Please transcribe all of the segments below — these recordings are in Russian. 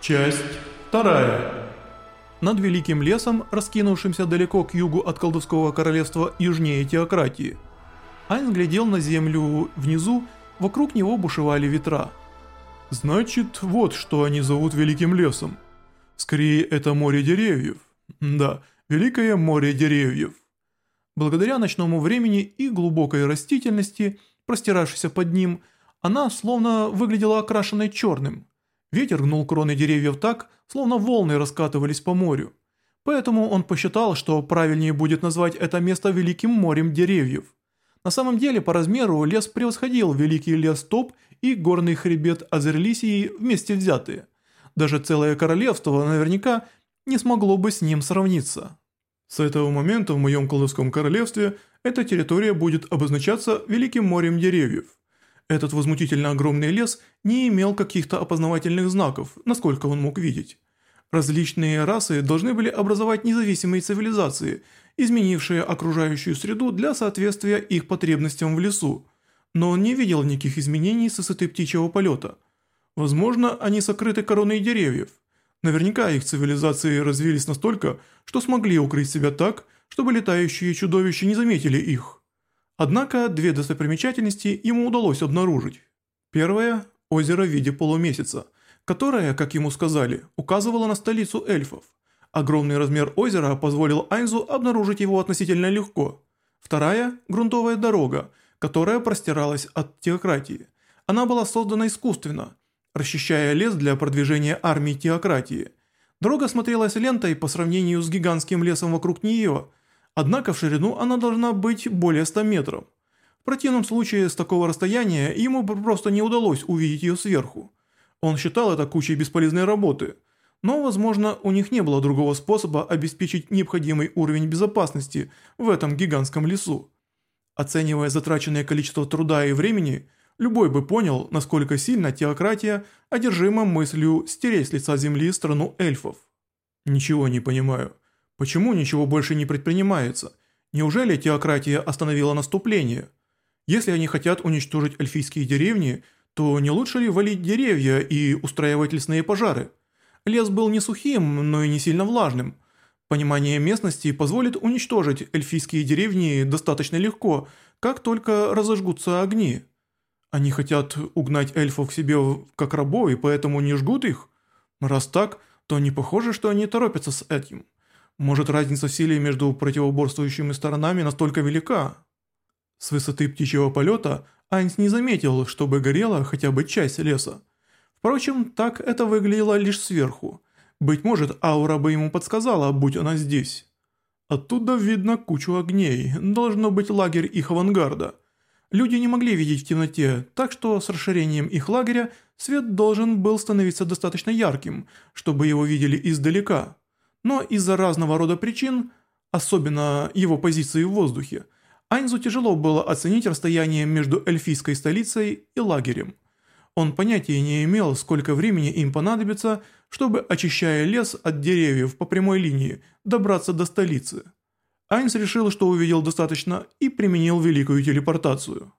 Часть вторая. Над Великим лесом, раскинувшимся далеко к югу от колдовского королевства южнее теократии, Айн глядел на землю внизу, вокруг него бушевали ветра. Значит, вот что они зовут Великим лесом. Скорее, это море деревьев. Да, Великое море деревьев. Благодаря ночному времени и глубокой растительности, простиравшейся под ним, она словно выглядела окрашенной черным – Ветер гнул кроны деревьев так, словно волны раскатывались по морю. Поэтому он посчитал, что правильнее будет назвать это место Великим морем деревьев. На самом деле по размеру лес превосходил Великий лес Топ и горный хребет Азерлисии вместе взятые. Даже целое королевство наверняка не смогло бы с ним сравниться. С этого момента в моем колдовском королевстве эта территория будет обозначаться Великим морем деревьев. Этот возмутительно огромный лес не имел каких-то опознавательных знаков, насколько он мог видеть. Различные расы должны были образовать независимые цивилизации, изменившие окружающую среду для соответствия их потребностям в лесу. Но он не видел никаких изменений со высоты птичьего полета. Возможно, они сокрыты короной деревьев. Наверняка их цивилизации развились настолько, что смогли укрыть себя так, чтобы летающие чудовища не заметили их. Однако две достопримечательности ему удалось обнаружить. Первое – озеро в виде полумесяца, которое, как ему сказали, указывало на столицу эльфов. Огромный размер озера позволил Айнзу обнаружить его относительно легко. Вторая – грунтовая дорога, которая простиралась от теократии. Она была создана искусственно, расчищая лес для продвижения армии теократии. Дорога смотрелась лентой по сравнению с гигантским лесом вокруг нее – Однако в ширину она должна быть более 100 метров. В противном случае с такого расстояния ему просто не удалось увидеть ее сверху. Он считал это кучей бесполезной работы, но, возможно, у них не было другого способа обеспечить необходимый уровень безопасности в этом гигантском лесу. Оценивая затраченное количество труда и времени, любой бы понял, насколько сильно теократия одержима мыслью стереть с лица земли страну эльфов. Ничего не понимаю. Почему ничего больше не предпринимается? Неужели теократия остановила наступление? Если они хотят уничтожить эльфийские деревни, то не лучше ли валить деревья и устраивать лесные пожары? Лес был не сухим, но и не сильно влажным. Понимание местности позволит уничтожить эльфийские деревни достаточно легко, как только разожгутся огни. Они хотят угнать эльфов к себе как рабов и поэтому не жгут их? Раз так, то не похоже, что они торопятся с этим. Может, разница силы между противоборствующими сторонами настолько велика? С высоты птичьего полета Айнс не заметил, чтобы горела хотя бы часть леса. Впрочем, так это выглядело лишь сверху. Быть может, аура бы ему подсказала, будь она здесь. Оттуда видно кучу огней, должно быть лагерь их авангарда. Люди не могли видеть в темноте, так что с расширением их лагеря свет должен был становиться достаточно ярким, чтобы его видели издалека но из-за разного рода причин, особенно его позиции в воздухе, Айнзу тяжело было оценить расстояние между эльфийской столицей и лагерем. Он понятия не имел, сколько времени им понадобится, чтобы, очищая лес от деревьев по прямой линии, добраться до столицы. Айнс решил, что увидел достаточно и применил великую телепортацию.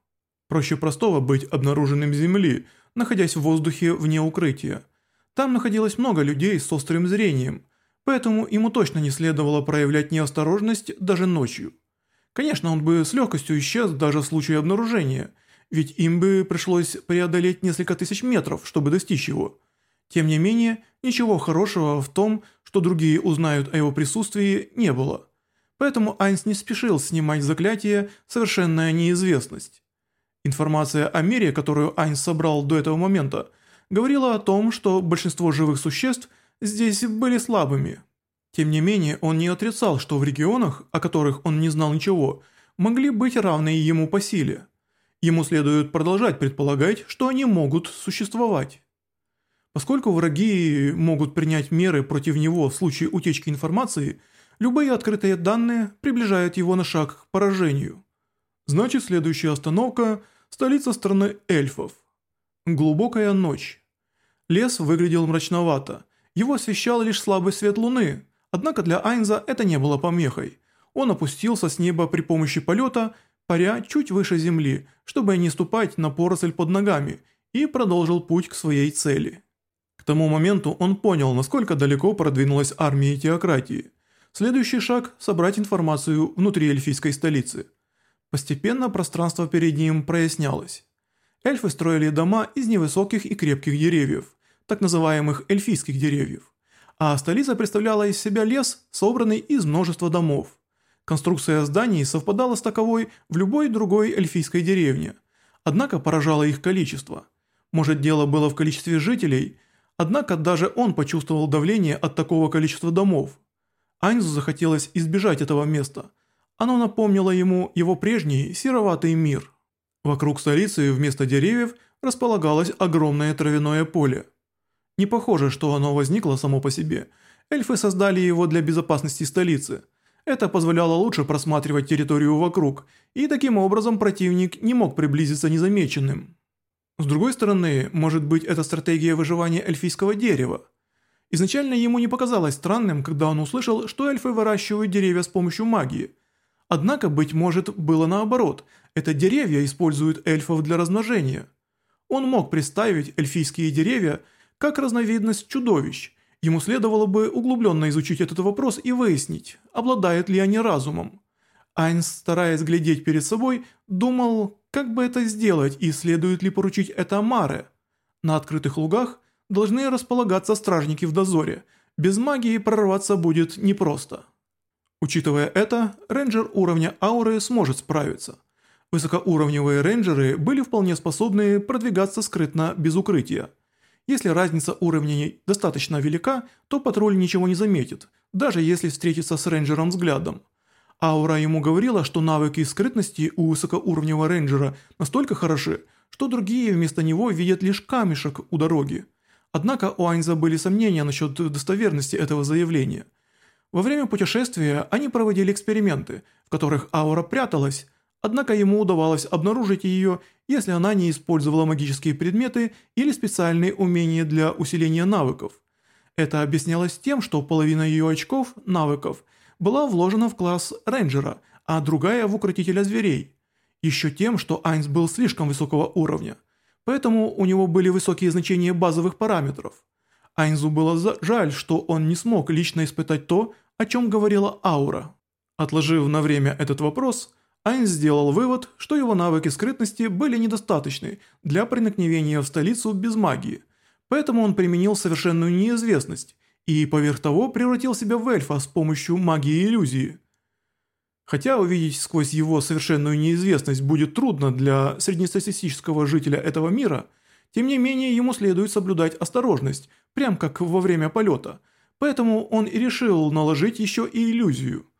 Проще простого быть обнаруженным земли, находясь в воздухе вне укрытия. Там находилось много людей с острым зрением – поэтому ему точно не следовало проявлять неосторожность даже ночью. Конечно, он бы с легкостью исчез даже в случае обнаружения, ведь им бы пришлось преодолеть несколько тысяч метров, чтобы достичь его. Тем не менее, ничего хорошего в том, что другие узнают о его присутствии, не было. Поэтому Айнс не спешил снимать заклятие «Совершенная неизвестность». Информация о мире, которую Айнс собрал до этого момента, говорила о том, что большинство живых существ – здесь были слабыми. Тем не менее, он не отрицал, что в регионах, о которых он не знал ничего, могли быть равные ему по силе. Ему следует продолжать предполагать, что они могут существовать. Поскольку враги могут принять меры против него в случае утечки информации, любые открытые данные приближают его на шаг к поражению. Значит, следующая остановка – столица страны эльфов. Глубокая ночь. Лес выглядел мрачновато – его освещал лишь слабый свет луны, однако для Айнза это не было помехой. Он опустился с неба при помощи полета, паря чуть выше земли, чтобы не ступать на поросль под ногами, и продолжил путь к своей цели. К тому моменту он понял, насколько далеко продвинулась армия теократии. Следующий шаг – собрать информацию внутри эльфийской столицы. Постепенно пространство перед ним прояснялось. Эльфы строили дома из невысоких и крепких деревьев – так называемых эльфийских деревьев, а столица представляла из себя лес, собранный из множества домов. Конструкция зданий совпадала с таковой в любой другой эльфийской деревне, однако поражало их количество. Может дело было в количестве жителей, однако даже он почувствовал давление от такого количества домов. Айнзу захотелось избежать этого места. Оно напомнило ему его прежний сероватый мир. Вокруг столицы вместо деревьев располагалось огромное травяное поле. Не похоже, что оно возникло само по себе. Эльфы создали его для безопасности столицы. Это позволяло лучше просматривать территорию вокруг, и таким образом противник не мог приблизиться незамеченным. С другой стороны, может быть это стратегия выживания эльфийского дерева. Изначально ему не показалось странным, когда он услышал, что эльфы выращивают деревья с помощью магии. Однако, быть может, было наоборот, это деревья используют эльфов для размножения. Он мог представить эльфийские деревья – как разновидность чудовищ. Ему следовало бы углубленно изучить этот вопрос и выяснить, обладают ли они разумом. Айнс, стараясь глядеть перед собой, думал, как бы это сделать и следует ли поручить это Маре. На открытых лугах должны располагаться стражники в дозоре, без магии прорваться будет непросто. Учитывая это, рейнджер уровня ауры сможет справиться. Высокоуровневые рейнджеры были вполне способны продвигаться скрытно без укрытия. Если разница уровней достаточно велика, то патруль ничего не заметит, даже если встретится с рейнджером взглядом. Аура ему говорила, что навыки скрытности у высокоуровневого рейнджера настолько хороши, что другие вместо него видят лишь камешек у дороги. Однако у Айнза были сомнения насчет достоверности этого заявления. Во время путешествия они проводили эксперименты, в которых аура пряталась, Однако ему удавалось обнаружить ее, если она не использовала магические предметы или специальные умения для усиления навыков. Это объяснялось тем, что половина ее очков, навыков, была вложена в класс рейнджера, а другая в укротителя зверей. Еще тем, что Айнс был слишком высокого уровня, поэтому у него были высокие значения базовых параметров. Айнзу было жаль, что он не смог лично испытать то, о чем говорила Аура. Отложив на время этот вопрос – Айн сделал вывод, что его навыки скрытности были недостаточны для проникновения в столицу без магии, поэтому он применил совершенную неизвестность и поверх того превратил себя в эльфа с помощью магии иллюзии. Хотя увидеть сквозь его совершенную неизвестность будет трудно для среднестатистического жителя этого мира, тем не менее ему следует соблюдать осторожность, прям как во время полета, поэтому он и решил наложить еще и иллюзию.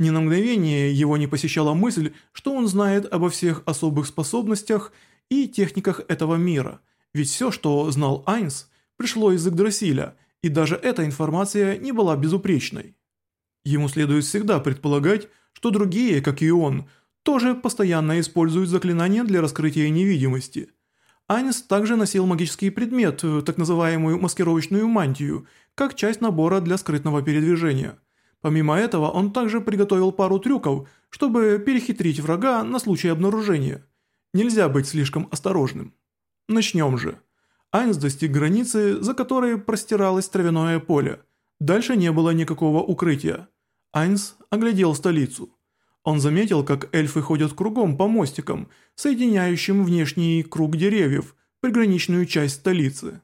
Ни на мгновение его не посещала мысль, что он знает обо всех особых способностях и техниках этого мира, ведь все, что знал Айнс, пришло из Игдрасиля, и даже эта информация не была безупречной. Ему следует всегда предполагать, что другие, как и он, тоже постоянно используют заклинания для раскрытия невидимости. Айнс также носил магический предмет, э, так называемую маскировочную мантию, как часть набора для скрытного передвижения – Помимо этого, он также приготовил пару трюков, чтобы перехитрить врага на случай обнаружения. Нельзя быть слишком осторожным. Начнем же. Айнс достиг границы, за которой простиралось травяное поле. Дальше не было никакого укрытия. Айнс оглядел столицу. Он заметил, как эльфы ходят кругом по мостикам, соединяющим внешний круг деревьев, приграничную часть столицы.